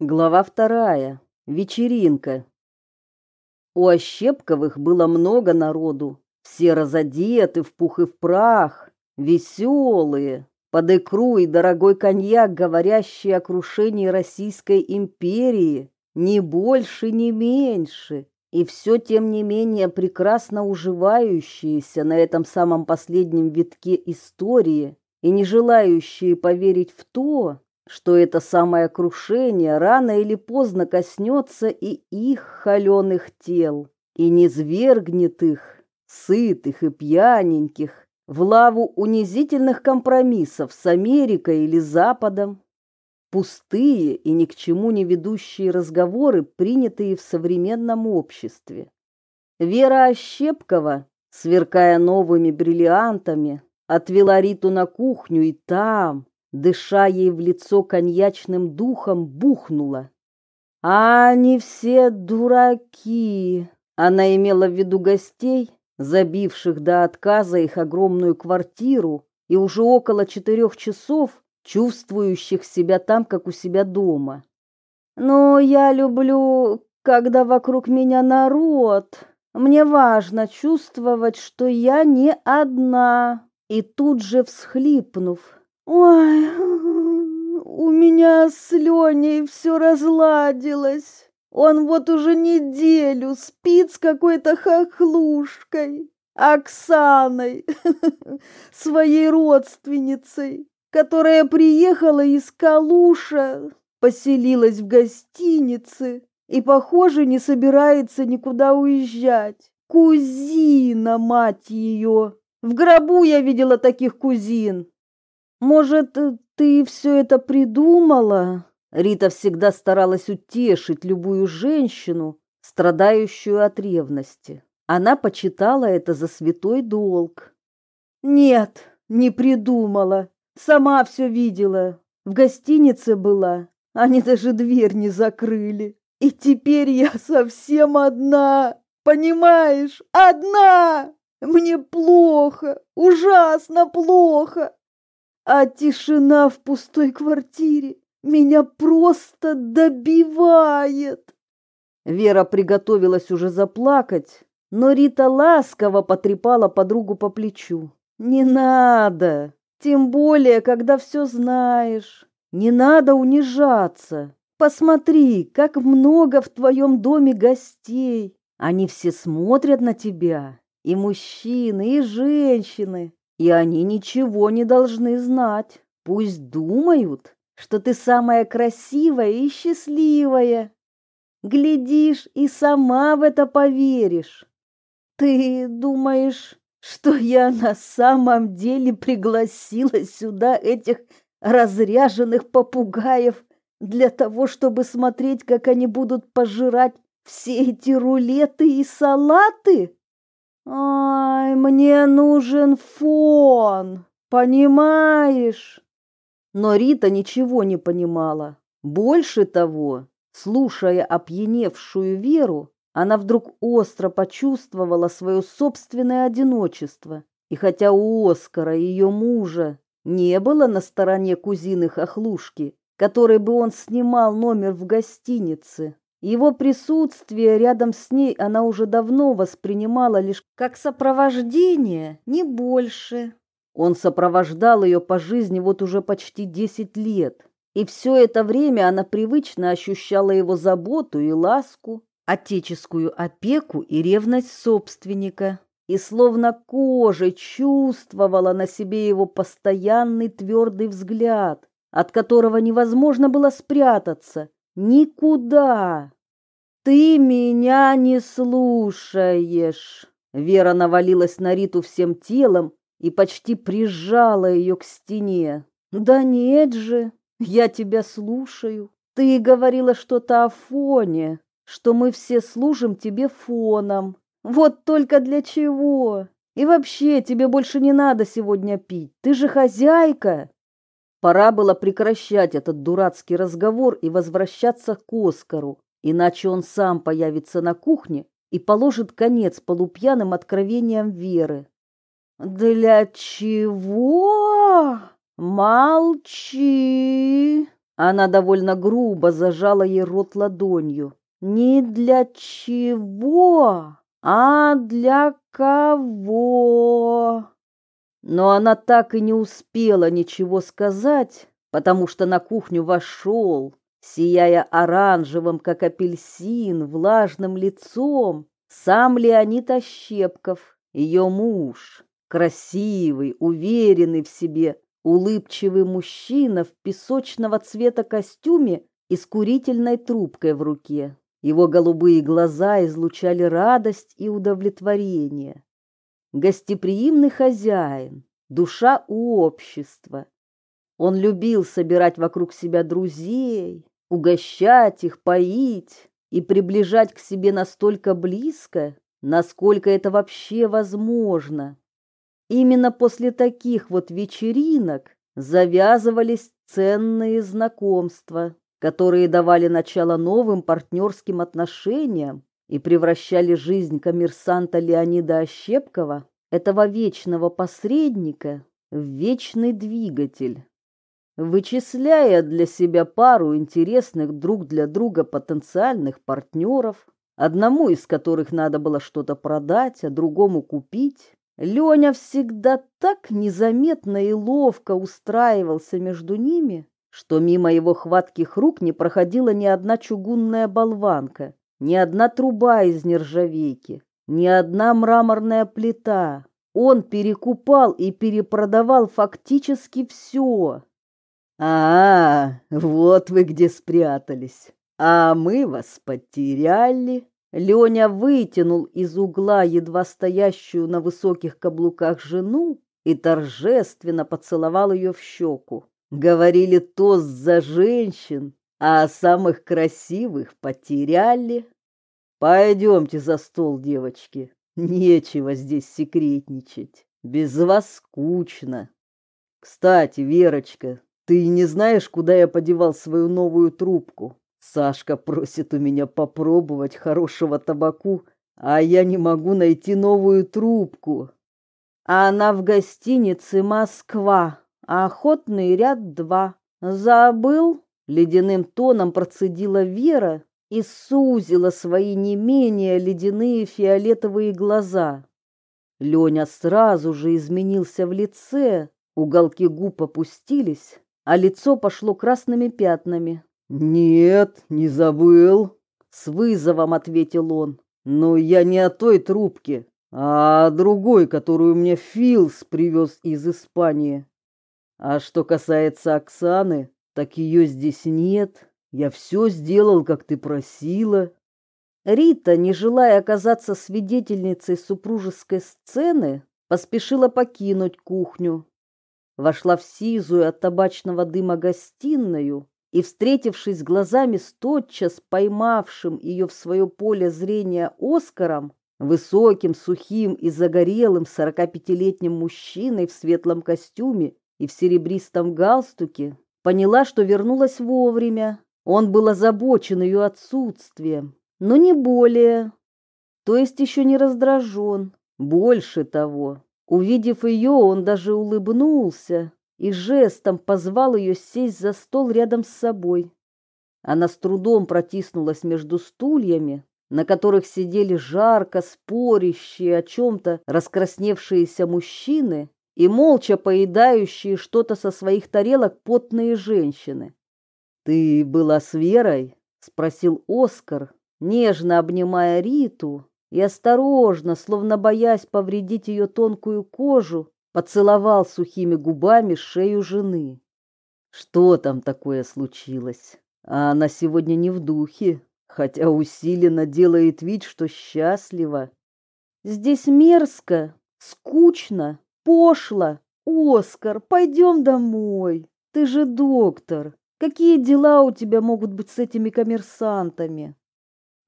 Глава вторая. Вечеринка. У Ощепковых было много народу. Все разодеты в пух и в прах, веселые, под икру и дорогой коньяк, говорящий о крушении Российской империи, ни больше, ни меньше, и все, тем не менее, прекрасно уживающиеся на этом самом последнем витке истории и не желающие поверить в то, что это самое крушение рано или поздно коснется и их холеных тел, и не свергнет их, сытых и пьяненьких, в лаву унизительных компромиссов с Америкой или Западом. Пустые и ни к чему не ведущие разговоры, принятые в современном обществе. Вера Ощепкова, сверкая новыми бриллиантами, отвела Риту на кухню и там, дыша ей в лицо коньячным духом, бухнула. А они все дураки. Она имела в виду гостей, забивших до отказа их огромную квартиру и уже около четырех часов чувствующих себя там, как у себя дома. Но я люблю, когда вокруг меня народ. Мне важно чувствовать, что я не одна. И тут же всхлипнув, Ой, у меня с Леней все разладилось. Он вот уже неделю спит с какой-то хохлушкой, Оксаной, своей родственницей, которая приехала из Калуша, поселилась в гостинице и, похоже, не собирается никуда уезжать. Кузина, мать ее! В гробу я видела таких кузин. Может, ты все это придумала? Рита всегда старалась утешить любую женщину, страдающую от ревности. Она почитала это за святой долг. Нет, не придумала. Сама все видела. В гостинице была. Они даже дверь не закрыли. И теперь я совсем одна. Понимаешь? Одна! Мне плохо, ужасно плохо. А тишина в пустой квартире меня просто добивает. Вера приготовилась уже заплакать, но Рита ласково потрепала подругу по плечу. Не надо, тем более, когда все знаешь. Не надо унижаться. Посмотри, как много в твоем доме гостей. Они все смотрят на тебя, и мужчины, и женщины. И они ничего не должны знать. Пусть думают, что ты самая красивая и счастливая. Глядишь, и сама в это поверишь. Ты думаешь, что я на самом деле пригласила сюда этих разряженных попугаев для того, чтобы смотреть, как они будут пожирать все эти рулеты и салаты? Ай, мне нужен фон, понимаешь? Но Рита ничего не понимала. Больше того, слушая опьяневшую Веру, она вдруг остро почувствовала свое собственное одиночество. И хотя у Оскара, ее мужа, не было на стороне кузины Хохлушки, которой бы он снимал номер в гостинице, его присутствие рядом с ней она уже давно воспринимала лишь как сопровождение, не больше. Он сопровождал ее по жизни вот уже почти десять лет, и все это время она привычно ощущала его заботу и ласку, отеческую опеку и ревность собственника, и словно кожей чувствовала на себе его постоянный твердый взгляд, от которого невозможно было спрятаться, никуда. Ты меня не слушаешь. Вера навалилась на Риту всем телом и почти прижала ее к стене. Да нет же, я тебя слушаю. Ты говорила что-то о фоне, что мы все служим тебе фоном. Вот только для чего? И вообще, тебе больше не надо сегодня пить. Ты же хозяйка. Пора было прекращать этот дурацкий разговор и возвращаться к Оскару, иначе он сам появится на кухне и положит конец полупьяным откровениям Веры. «Для чего? Молчи!» Она довольно грубо зажала ей рот ладонью. «Не для чего, а для кого?» Но она так и не успела ничего сказать, потому что на кухню вошел, сияя оранжевым, как апельсин, влажным лицом, сам Леонид Ощепков, ее муж, красивый, уверенный в себе, улыбчивый мужчина в песочного цвета костюме и с курительной трубкой в руке. Его голубые глаза излучали радость и удовлетворение гостеприимный хозяин, душа общества. Он любил собирать вокруг себя друзей, угощать их, поить и приближать к себе настолько близко, насколько это вообще возможно. Именно после таких вот вечеринок завязывались ценные знакомства, которые давали начало новым партнерским отношениям и превращали жизнь коммерсанта Леонида Ощепкова, этого вечного посредника, в вечный двигатель. Вычисляя для себя пару интересных друг для друга потенциальных партнеров, одному из которых надо было что-то продать, а другому купить, Леня всегда так незаметно и ловко устраивался между ними, что мимо его хватких рук не проходила ни одна чугунная болванка, ни одна труба из нержавейки, ни одна мраморная плита. Он перекупал и перепродавал фактически все. А, вот вы где спрятались. А мы вас потеряли. Леня вытянул из угла едва стоящую на высоких каблуках жену и торжественно поцеловал ее в щеку. Говорили тост за женщин, а самых красивых потеряли. Пойдемте за стол, девочки. Нечего здесь секретничать. Без вас скучно. Кстати, Верочка, ты не знаешь, куда я подевал свою новую трубку? Сашка просит у меня попробовать хорошего табаку, а я не могу найти новую трубку. А она в гостинице Москва, охотный ряд два. Забыл? Ледяным тоном процедила Вера и сузила свои не менее ледяные фиолетовые глаза. Леня сразу же изменился в лице, уголки губ опустились, а лицо пошло красными пятнами. «Нет, не забыл», — с вызовом ответил он. «Но я не о той трубке, а о другой, которую мне Филс привез из Испании. А что касается Оксаны, так ее здесь нет. Я все сделал, как ты просила. Рита, не желая оказаться свидетельницей супружеской сцены, поспешила покинуть кухню. Вошла в сизую от табачного дыма гостиную и, встретившись глазами с тотчас поймавшим ее в свое поле зрения Оскаром, высоким, сухим и загорелым сорокапятилетним мужчиной в светлом костюме и в серебристом галстуке, Поняла, что вернулась вовремя. Он был озабочен ее отсутствием, но не более. То есть еще не раздражен. Больше того, увидев ее, он даже улыбнулся и жестом позвал ее сесть за стол рядом с собой. Она с трудом протиснулась между стульями, на которых сидели жарко спорящие о чем-то раскрасневшиеся мужчины и молча поедающие что-то со своих тарелок потные женщины. «Ты была с Верой?» — спросил Оскар, нежно обнимая Риту и осторожно, словно боясь повредить ее тонкую кожу, поцеловал сухими губами шею жены. Что там такое случилось? А она сегодня не в духе, хотя усиленно делает вид, что счастлива. Здесь мерзко, скучно, Пошло. Оскар, пойдем домой. Ты же доктор. Какие дела у тебя могут быть с этими коммерсантами?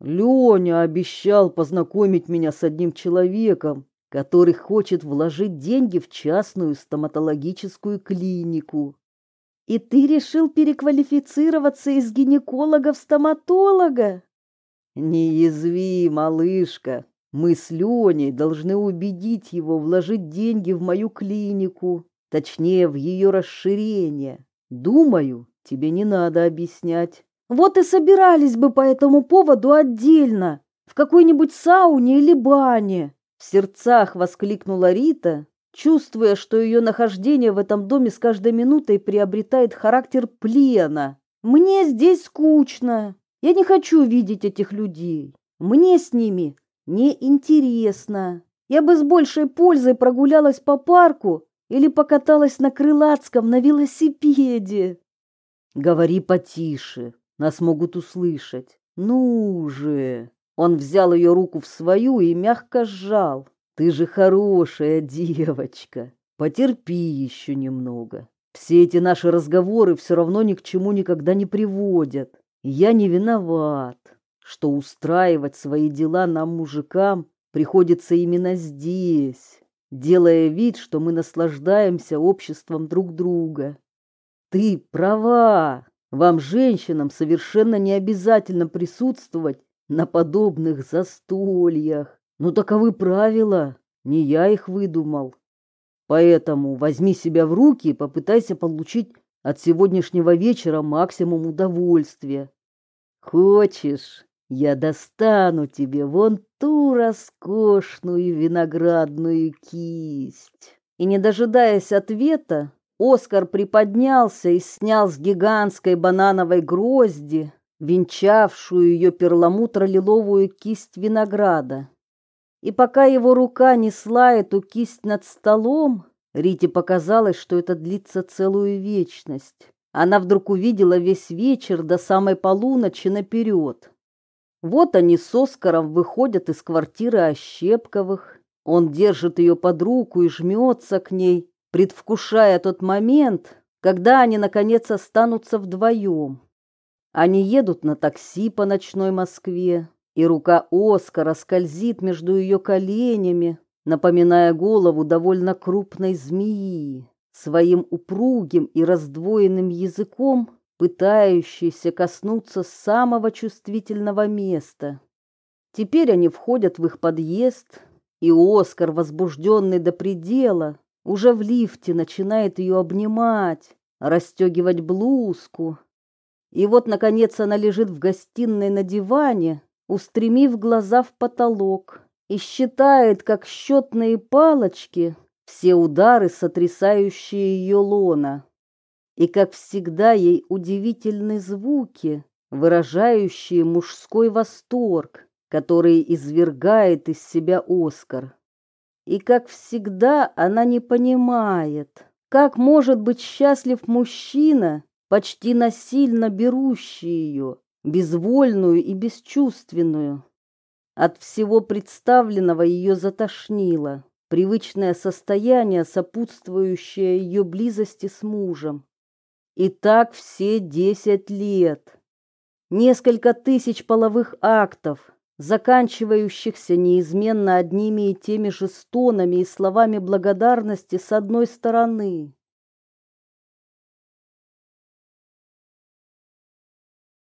Леня обещал познакомить меня с одним человеком, который хочет вложить деньги в частную стоматологическую клинику. И ты решил переквалифицироваться из гинеколога в стоматолога? Не язви, малышка. Мы с Леней должны убедить его вложить деньги в мою клинику, точнее, в ее расширение. Думаю, тебе не надо объяснять. Вот и собирались бы по этому поводу отдельно, в какой-нибудь сауне или бане. В сердцах воскликнула Рита, чувствуя, что ее нахождение в этом доме с каждой минутой приобретает характер плена. Мне здесь скучно. Я не хочу видеть этих людей. Мне с ними неинтересно. Я бы с большей пользой прогулялась по парку или покаталась на крылатском на велосипеде. Говори потише, нас могут услышать. Ну же. Он взял ее руку в свою и мягко сжал. Ты же хорошая девочка. Потерпи еще немного. Все эти наши разговоры все равно ни к чему никогда не приводят. Я не виноват, что устраивать свои дела нам, мужикам, приходится именно здесь, делая вид, что мы наслаждаемся обществом друг друга. Ты права. Вам, женщинам, совершенно не обязательно присутствовать на подобных застольях. Но таковы правила, не я их выдумал. Поэтому возьми себя в руки и попытайся получить от сегодняшнего вечера максимум удовольствия. Хочешь, я достану тебе вон ту роскошную виноградную кисть. И не дожидаясь ответа, Оскар приподнялся и снял с гигантской банановой грозди, венчавшую ее перламутро-лиловую кисть винограда. И пока его рука несла эту кисть над столом, Рите показалось, что это длится целую вечность. Она вдруг увидела весь вечер до самой полуночи наперед. Вот они с Оскаром выходят из квартиры Ощепковых. Он держит ее под руку и жмется к ней, предвкушая тот момент, когда они, наконец, останутся вдвоем. Они едут на такси по ночной Москве, и рука Оскара скользит между ее коленями, напоминая голову довольно крупной змеи, своим упругим и раздвоенным языком, пытающейся коснуться самого чувствительного места. Теперь они входят в их подъезд, и Оскар, возбужденный до предела, уже в лифте начинает ее обнимать, расстегивать блузку. И вот, наконец, она лежит в гостиной на диване, устремив глаза в потолок, и считает, как счетные палочки, все удары, сотрясающие ее лона. И, как всегда, ей удивительны звуки, выражающие мужской восторг, который извергает из себя Оскар. И, как всегда, она не понимает, как может быть счастлив мужчина, почти насильно берущий ее, безвольную и бесчувственную. От всего представленного ее затошнило, привычное состояние, сопутствующее ее близости с мужем. И так все десять лет. Несколько тысяч половых актов, заканчивающихся неизменно одними и теми же стонами и словами благодарности с одной стороны,